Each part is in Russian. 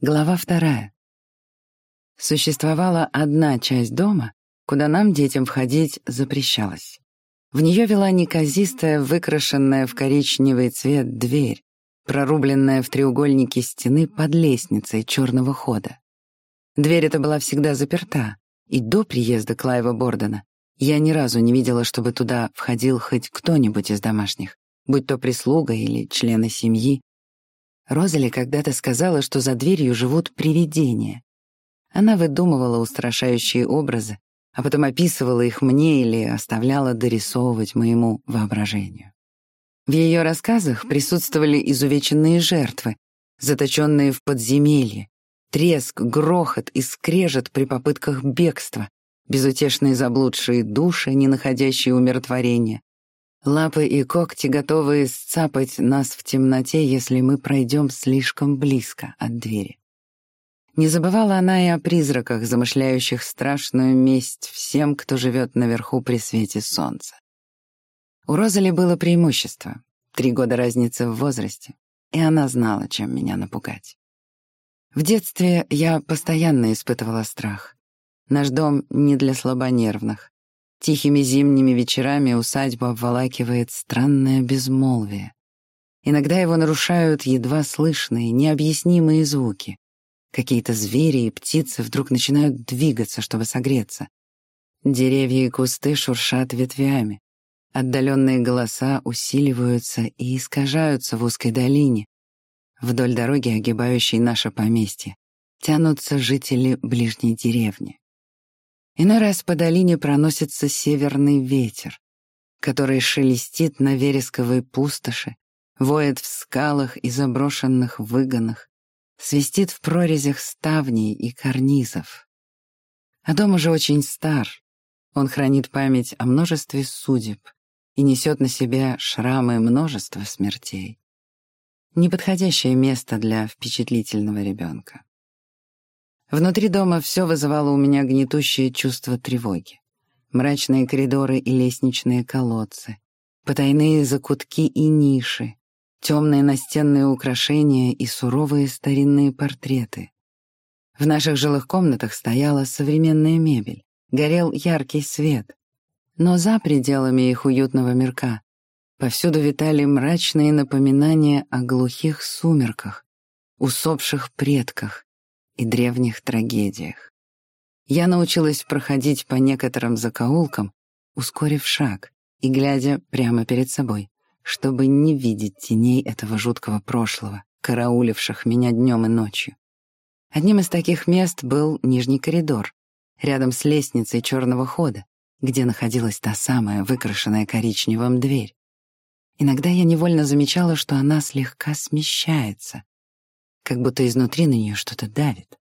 Глава вторая. Существовала одна часть дома, куда нам, детям, входить запрещалось. В нее вела неказистая, выкрашенная в коричневый цвет дверь, прорубленная в треугольнике стены под лестницей черного хода. Дверь эта была всегда заперта, и до приезда Клайва Бордена я ни разу не видела, чтобы туда входил хоть кто-нибудь из домашних, будь то прислуга или члены семьи, Розали когда-то сказала, что за дверью живут привидения. Она выдумывала устрашающие образы, а потом описывала их мне или оставляла дорисовывать моему воображению. В ее рассказах присутствовали изувеченные жертвы, заточенные в подземелье, треск, грохот и скрежет при попытках бегства, безутешные заблудшие души, не находящие умиротворения, Лапы и когти, готовые сцапать нас в темноте, если мы пройдем слишком близко от двери. Не забывала она и о призраках, замышляющих страшную месть всем, кто живет наверху при свете солнца. У Розали было преимущество — три года разницы в возрасте, и она знала, чем меня напугать. В детстве я постоянно испытывала страх. Наш дом не для слабонервных. Тихими зимними вечерами усадьбу обволакивает странное безмолвие. Иногда его нарушают едва слышные, необъяснимые звуки. Какие-то звери и птицы вдруг начинают двигаться, чтобы согреться. Деревья и кусты шуршат ветвями. Отдаленные голоса усиливаются и искажаются в узкой долине. Вдоль дороги, огибающей наше поместье, тянутся жители ближней деревни. Иной раз по долине проносится северный ветер, который шелестит на вересковой пустоши, воет в скалах и заброшенных выгонах, свистит в прорезях ставней и карнизов. А дом уже очень стар. Он хранит память о множестве судеб и несет на себе шрамы множества смертей. Неподходящее место для впечатлительного ребенка. Внутри дома все вызывало у меня гнетущее чувство тревоги. Мрачные коридоры и лестничные колодцы, потайные закутки и ниши, темные настенные украшения и суровые старинные портреты. В наших жилых комнатах стояла современная мебель, горел яркий свет. Но за пределами их уютного мирка повсюду витали мрачные напоминания о глухих сумерках, усопших предках, и древних трагедиях. Я научилась проходить по некоторым закоулкам, ускорив шаг и глядя прямо перед собой, чтобы не видеть теней этого жуткого прошлого, карауливших меня днем и ночью. Одним из таких мест был нижний коридор, рядом с лестницей черного хода, где находилась та самая выкрашенная коричневым дверь. Иногда я невольно замечала, что она слегка смещается, как будто изнутри на нее что-то давит.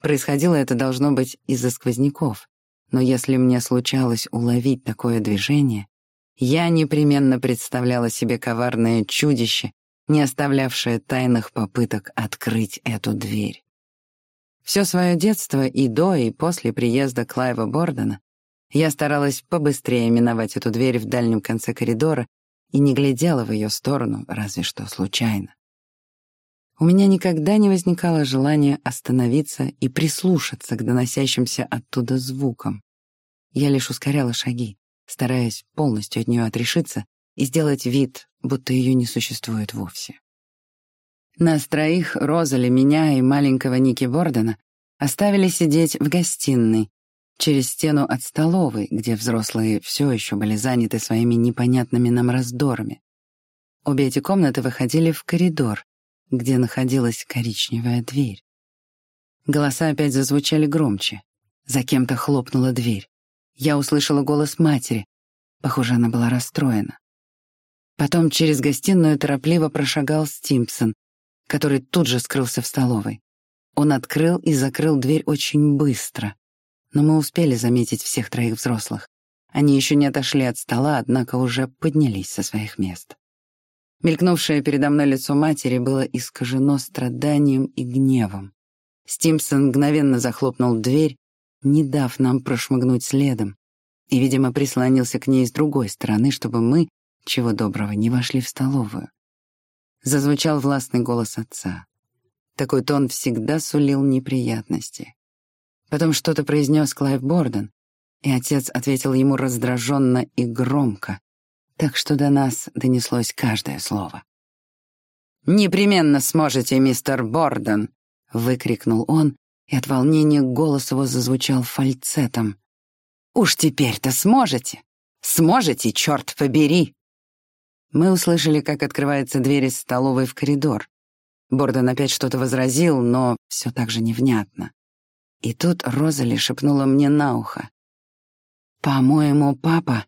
Происходило это должно быть из-за сквозняков, но если мне случалось уловить такое движение, я непременно представляла себе коварное чудище, не оставлявшее тайных попыток открыть эту дверь. Все свое детство и до, и после приезда Клайва Бордена я старалась побыстрее миновать эту дверь в дальнем конце коридора и не глядела в ее сторону, разве что случайно. У меня никогда не возникало желания остановиться и прислушаться к доносящимся оттуда звукам. Я лишь ускоряла шаги, стараясь полностью от нее отрешиться и сделать вид, будто ее не существует вовсе. Нас троих, Розали, меня и маленького Ники Бордена, оставили сидеть в гостиной, через стену от столовой, где взрослые все еще были заняты своими непонятными нам раздорами. Обе эти комнаты выходили в коридор, где находилась коричневая дверь. Голоса опять зазвучали громче. За кем-то хлопнула дверь. Я услышала голос матери. Похоже, она была расстроена. Потом через гостиную торопливо прошагал Стимпсон, который тут же скрылся в столовой. Он открыл и закрыл дверь очень быстро. Но мы успели заметить всех троих взрослых. Они еще не отошли от стола, однако уже поднялись со своих мест. Мелькнувшее передо мной лицо матери было искажено страданием и гневом. Стимсон мгновенно захлопнул дверь, не дав нам прошмыгнуть следом, и, видимо, прислонился к ней с другой стороны, чтобы мы, чего доброго, не вошли в столовую. Зазвучал властный голос отца. Такой тон всегда сулил неприятности. Потом что-то произнес Клайв Борден, и отец ответил ему раздраженно и громко, так что до нас донеслось каждое слово. «Непременно сможете, мистер Борден!» — выкрикнул он, и от волнения голос его зазвучал фальцетом. «Уж теперь-то сможете! Сможете, черт побери!» Мы услышали, как открывается дверь из столовой в коридор. Борден опять что-то возразил, но все так же невнятно. И тут Розали шепнула мне на ухо. «По-моему, папа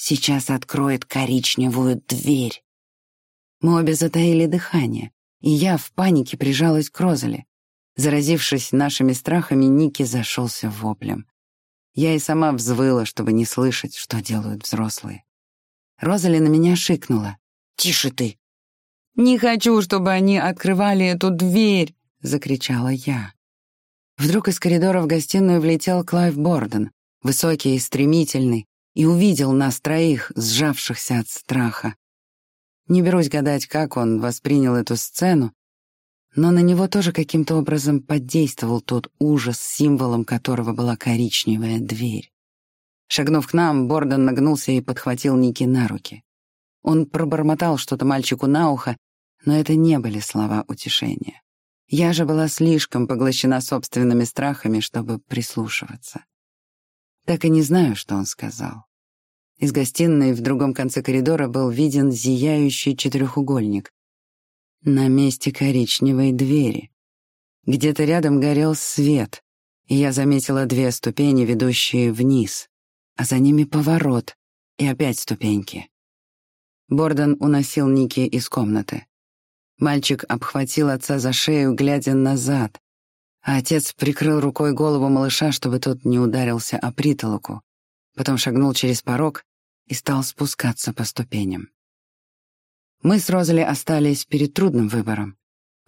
сейчас откроет коричневую дверь». Мы обе затаили дыхание, и я в панике прижалась к Розали. Заразившись нашими страхами, Ники зашелся воплем. Я и сама взвыла, чтобы не слышать, что делают взрослые. Розали на меня шикнула. «Тише ты! «Не хочу, чтобы они открывали эту дверь!» — закричала я. Вдруг из коридора в гостиную влетел Клайв Борден, высокий и стремительный, и увидел нас троих, сжавшихся от страха. Не берусь гадать, как он воспринял эту сцену, но на него тоже каким-то образом подействовал тот ужас, символом которого была коричневая дверь. Шагнув к нам, Борден нагнулся и подхватил Ники на руки. Он пробормотал что-то мальчику на ухо, но это не были слова утешения. Я же была слишком поглощена собственными страхами, чтобы прислушиваться. Так и не знаю, что он сказал. Из гостиной в другом конце коридора был виден зияющий четырехугольник. На месте коричневой двери. Где-то рядом горел свет, и я заметила две ступени, ведущие вниз, а за ними поворот и опять ступеньки. Борден уносил Ники из комнаты. Мальчик обхватил отца за шею, глядя назад, а отец прикрыл рукой голову малыша, чтобы тот не ударился о притолоку. Потом шагнул через порог и стал спускаться по ступеням. Мы с Розали остались перед трудным выбором.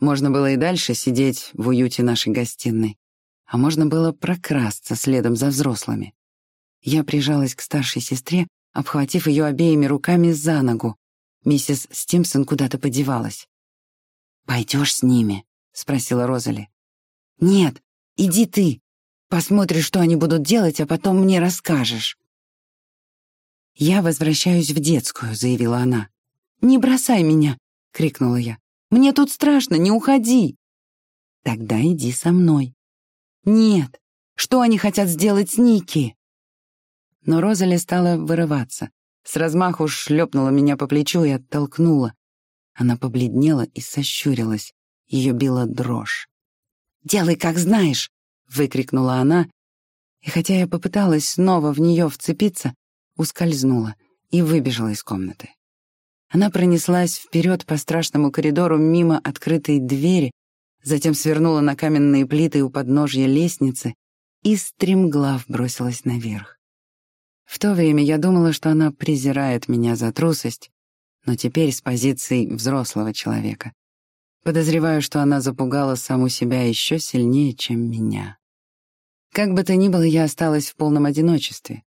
Можно было и дальше сидеть в уюте нашей гостиной, а можно было прокрасться следом за взрослыми. Я прижалась к старшей сестре, обхватив ее обеими руками за ногу. Миссис Стимсон куда-то подевалась. «Пойдешь с ними?» — спросила Розали. «Нет, иди ты. Посмотришь, что они будут делать, а потом мне расскажешь». «Я возвращаюсь в детскую», — заявила она. «Не бросай меня!» — крикнула я. «Мне тут страшно, не уходи!» «Тогда иди со мной». «Нет! Что они хотят сделать с Ники?» Но Розали стала вырываться. С размаху шлепнула меня по плечу и оттолкнула. Она побледнела и сощурилась. Ее била дрожь. «Делай, как знаешь!» — выкрикнула она. И хотя я попыталась снова в нее вцепиться, ускользнула и выбежала из комнаты. Она пронеслась вперед по страшному коридору мимо открытой двери, затем свернула на каменные плиты у подножья лестницы и стремглав бросилась наверх. В то время я думала, что она презирает меня за трусость, но теперь с позиции взрослого человека. Подозреваю, что она запугала саму себя еще сильнее, чем меня. Как бы то ни было, я осталась в полном одиночестве,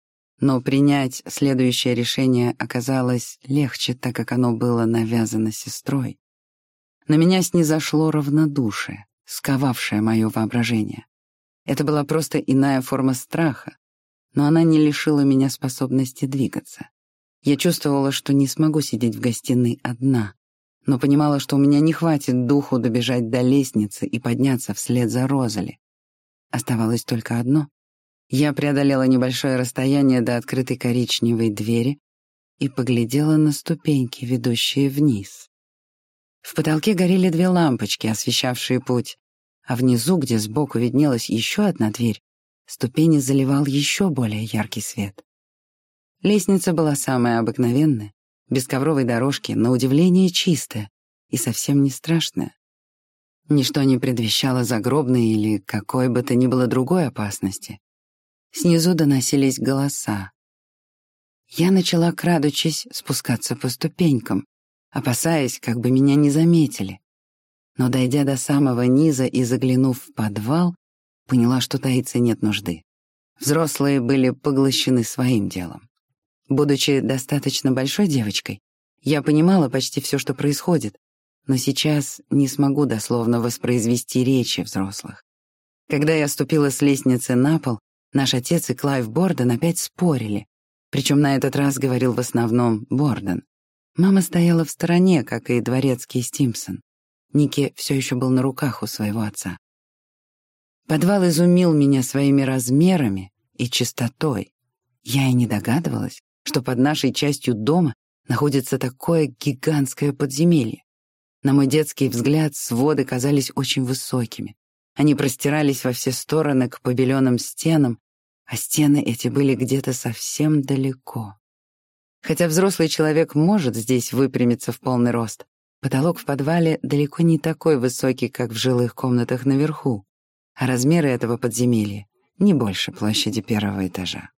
но принять следующее решение оказалось легче, так как оно было навязано сестрой. На меня снизошло равнодушие, сковавшее мое воображение. Это была просто иная форма страха, но она не лишила меня способности двигаться. Я чувствовала, что не смогу сидеть в гостиной одна, но понимала, что у меня не хватит духу добежать до лестницы и подняться вслед за Розали. Оставалось только одно. Я преодолела небольшое расстояние до открытой коричневой двери и поглядела на ступеньки, ведущие вниз. В потолке горели две лампочки, освещавшие путь, а внизу, где сбоку виднелась еще одна дверь, Ступени заливал еще более яркий свет. Лестница была самая обыкновенная, без ковровой дорожки, на удивление чистая и совсем не страшная. Ничто не предвещало загробной или какой бы то ни было другой опасности. Снизу доносились голоса. Я начала, крадучись, спускаться по ступенькам, опасаясь, как бы меня не заметили. Но, дойдя до самого низа и заглянув в подвал, поняла, что таиться нет нужды. Взрослые были поглощены своим делом. Будучи достаточно большой девочкой, я понимала почти все, что происходит, но сейчас не смогу дословно воспроизвести речи взрослых. Когда я ступила с лестницы на пол, наш отец и Клайв Борден опять спорили, причем на этот раз говорил в основном Борден. Мама стояла в стороне, как и дворецкий Стимсон. Ники все еще был на руках у своего отца. Подвал изумил меня своими размерами и чистотой. Я и не догадывалась, что под нашей частью дома находится такое гигантское подземелье. На мой детский взгляд, своды казались очень высокими. Они простирались во все стороны к побеленным стенам, а стены эти были где-то совсем далеко. Хотя взрослый человек может здесь выпрямиться в полный рост, потолок в подвале далеко не такой высокий, как в жилых комнатах наверху, а размеры этого подземелья не больше площади первого этажа.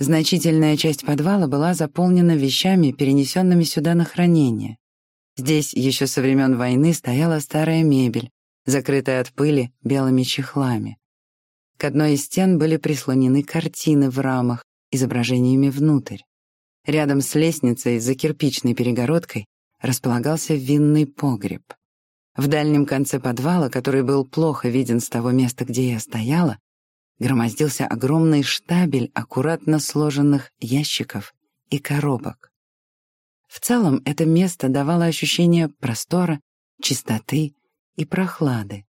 Значительная часть подвала была заполнена вещами, перенесенными сюда на хранение. Здесь еще со времен войны стояла старая мебель, закрытая от пыли белыми чехлами. К одной из стен были прислонены картины в рамах, изображениями внутрь. Рядом с лестницей за кирпичной перегородкой располагался винный погреб. В дальнем конце подвала, который был плохо виден с того места, где я стояла, громоздился огромный штабель аккуратно сложенных ящиков и коробок. В целом это место давало ощущение простора, чистоты и прохлады.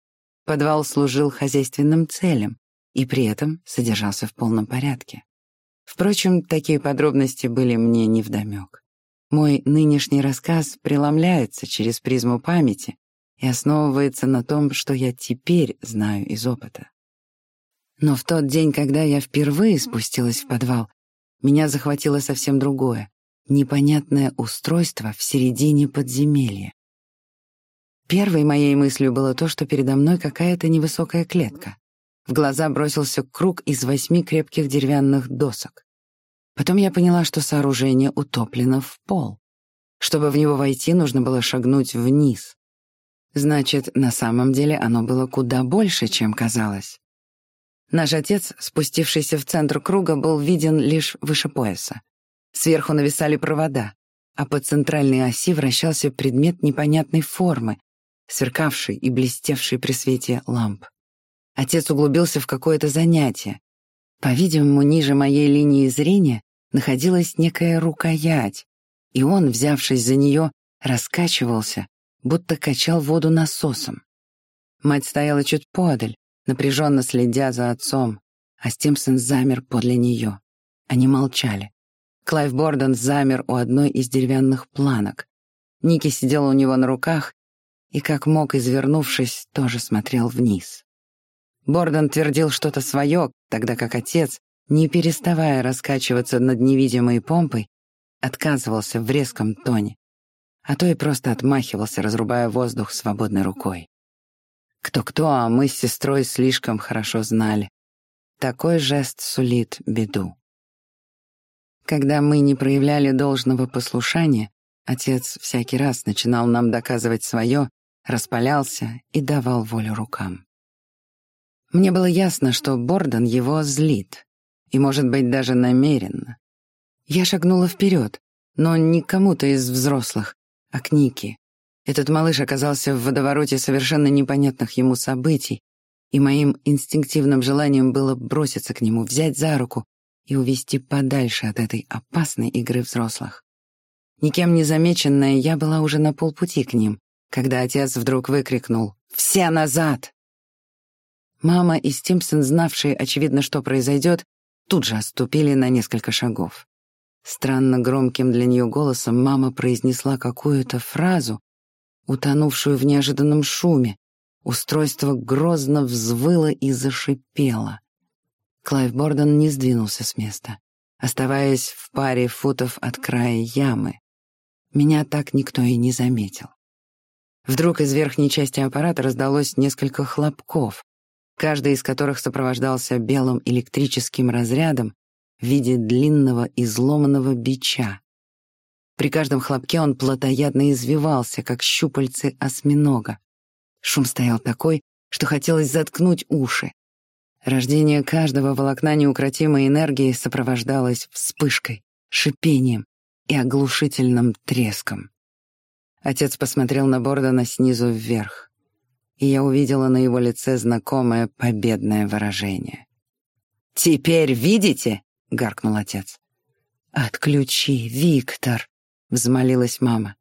Подвал служил хозяйственным целям и при этом содержался в полном порядке. Впрочем, такие подробности были мне невдомек. Мой нынешний рассказ преломляется через призму памяти и основывается на том, что я теперь знаю из опыта. Но в тот день, когда я впервые спустилась в подвал, меня захватило совсем другое, непонятное устройство в середине подземелья. Первой моей мыслью было то, что передо мной какая-то невысокая клетка. В глаза бросился круг из восьми крепких деревянных досок. Потом я поняла, что сооружение утоплено в пол. Чтобы в него войти, нужно было шагнуть вниз. Значит, на самом деле оно было куда больше, чем казалось. Наш отец, спустившийся в центр круга, был виден лишь выше пояса. Сверху нависали провода, а по центральной оси вращался предмет непонятной формы, сверкавший и блестевший при свете ламп. Отец углубился в какое-то занятие. По-видимому, ниже моей линии зрения находилась некая рукоять, и он, взявшись за нее, раскачивался, будто качал воду насосом. Мать стояла чуть подаль, напряженно следя за отцом, а Стимсон замер подле нее. Они молчали. Клайв Борден замер у одной из деревянных планок. Ники сидела у него на руках и, как мог, извернувшись, тоже смотрел вниз. Борден твердил что-то свое, тогда как отец, не переставая раскачиваться над невидимой помпой, отказывался в резком тоне, а то и просто отмахивался, разрубая воздух свободной рукой. Кто-кто, а мы с сестрой слишком хорошо знали. Такой жест сулит беду. Когда мы не проявляли должного послушания, отец всякий раз начинал нам доказывать свое, распалялся и давал волю рукам. Мне было ясно, что Борден его злит, и, может быть, даже намеренно. Я шагнула вперед, но не к кому-то из взрослых, а к Нике. Этот малыш оказался в водовороте совершенно непонятных ему событий, и моим инстинктивным желанием было броситься к нему, взять за руку и увести подальше от этой опасной игры взрослых. Никем не замеченная, я была уже на полпути к ним, когда отец вдруг выкрикнул «Все назад!». Мама и Стимсон, знавшие, очевидно, что произойдет, тут же отступили на несколько шагов. Странно громким для нее голосом мама произнесла какую-то фразу, утонувшую в неожиданном шуме. Устройство грозно взвыло и зашипело. Клайв Борден не сдвинулся с места, оставаясь в паре футов от края ямы. Меня так никто и не заметил. Вдруг из верхней части аппарата раздалось несколько хлопков, каждый из которых сопровождался белым электрическим разрядом в виде длинного изломанного бича. При каждом хлопке он плотоядно извивался, как щупальцы осьминога. Шум стоял такой, что хотелось заткнуть уши. Рождение каждого волокна неукротимой энергии сопровождалось вспышкой, шипением и оглушительным треском. Отец посмотрел на Бордона снизу вверх, и я увидела на его лице знакомое победное выражение. «Теперь видите?» — гаркнул отец. «Отключи, Виктор!» — взмолилась мама.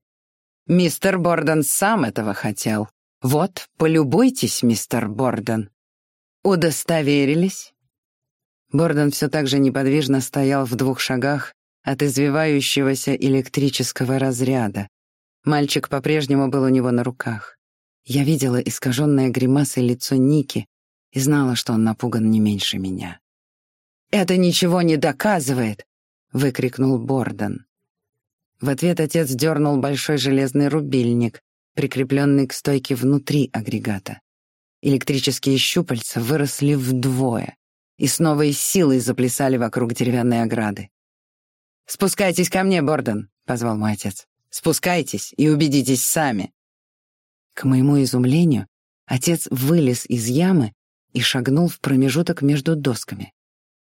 «Мистер Борден сам этого хотел. Вот, полюбуйтесь, мистер Борден». «Удостоверились?» Борден все так же неподвижно стоял в двух шагах от извивающегося электрического разряда. Мальчик по-прежнему был у него на руках. Я видела искаженное гримасой лицо Ники и знала, что он напуган не меньше меня. «Это ничего не доказывает!» — выкрикнул Борден. В ответ отец дернул большой железный рубильник, прикрепленный к стойке внутри агрегата. Электрические щупальца выросли вдвое и с новой силой заплясали вокруг деревянной ограды. «Спускайтесь ко мне, Борден», — позвал мой отец. «Спускайтесь и убедитесь сами». К моему изумлению, отец вылез из ямы и шагнул в промежуток между досками.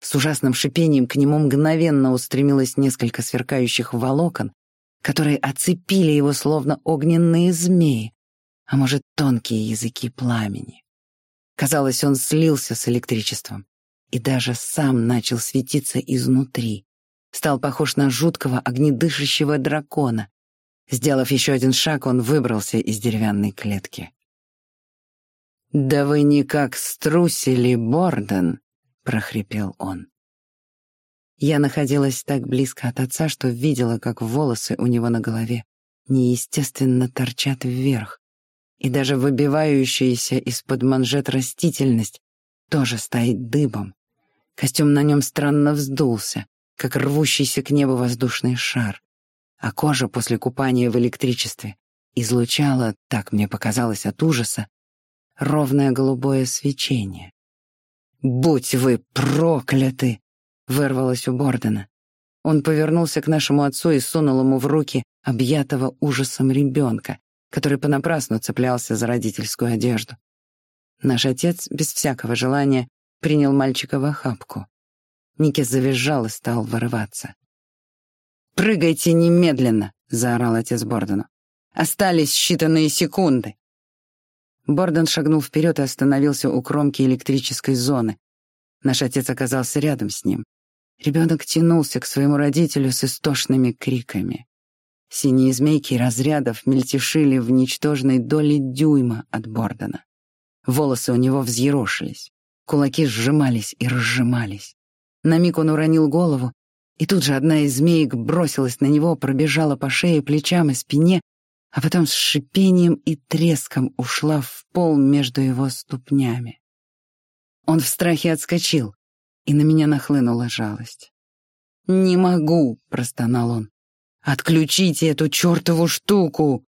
С ужасным шипением к нему мгновенно устремилось несколько сверкающих волокон, которые оцепили его словно огненные змеи, а может, тонкие языки пламени. Казалось, он слился с электричеством и даже сам начал светиться изнутри. Стал похож на жуткого огнедышащего дракона. Сделав еще один шаг, он выбрался из деревянной клетки. «Да вы никак струсили, Борден!» — прохрипел он. Я находилась так близко от отца, что видела, как волосы у него на голове неестественно торчат вверх, и даже выбивающаяся из-под манжет растительность тоже стоит дыбом. Костюм на нем странно вздулся, как рвущийся к небу воздушный шар, а кожа после купания в электричестве излучала, так мне показалось от ужаса, ровное голубое свечение. «Будь вы прокляты!» — вырвалось у Бордена. Он повернулся к нашему отцу и сунул ему в руки объятого ужасом ребенка, который понапрасну цеплялся за родительскую одежду. Наш отец, без всякого желания, принял мальчика в охапку. Ники завизжал и стал вырываться. «Прыгайте немедленно!» — заорал отец Бордену. «Остались считанные секунды!» Борден шагнул вперед и остановился у кромки электрической зоны. Наш отец оказался рядом с ним. Ребенок тянулся к своему родителю с истошными криками. Синие змейки разрядов мельтешили в ничтожной доле дюйма от Бордена. Волосы у него взъерошились, кулаки сжимались и разжимались. На миг он уронил голову, и тут же одна из змеек бросилась на него, пробежала по шее, плечам и спине, а потом с шипением и треском ушла в пол между его ступнями. Он в страхе отскочил, и на меня нахлынула жалость. «Не могу», — простонал он. «Отключите эту чертову штуку!»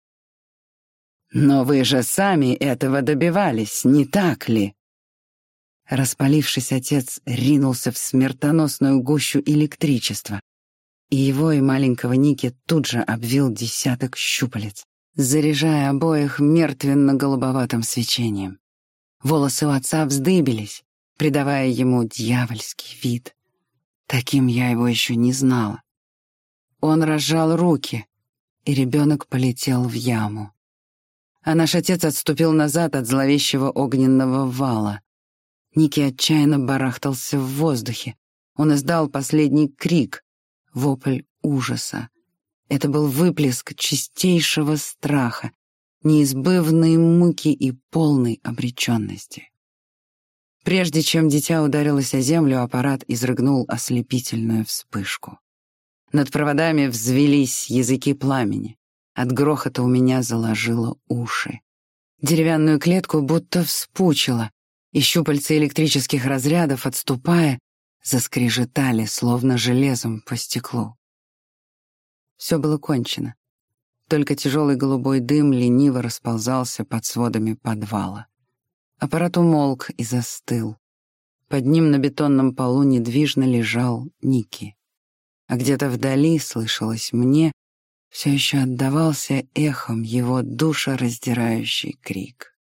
«Но вы же сами этого добивались, не так ли?» Распалившись, отец ринулся в смертоносную гущу электричества, и его и маленького Ники тут же обвил десяток щупалец, заряжая обоих мертвенно-голубоватым свечением. Волосы у отца вздыбились, придавая ему дьявольский вид. Таким я его еще не знала. Он разжал руки, и ребенок полетел в яму а наш отец отступил назад от зловещего огненного вала. Ники отчаянно барахтался в воздухе. Он издал последний крик, вопль ужаса. Это был выплеск чистейшего страха, неизбывной муки и полной обреченности. Прежде чем дитя ударилось о землю, аппарат изрыгнул ослепительную вспышку. Над проводами взвелись языки пламени. От грохота у меня заложило уши. Деревянную клетку будто вспучило, и щупальца электрических разрядов, отступая, заскрежетали, словно железом по стеклу. Все было кончено. Только тяжелый голубой дым лениво расползался под сводами подвала. Аппарат умолк и застыл. Под ним на бетонном полу недвижно лежал Ники. А где-то вдали слышалось мне все еще отдавался эхом его душераздирающий крик.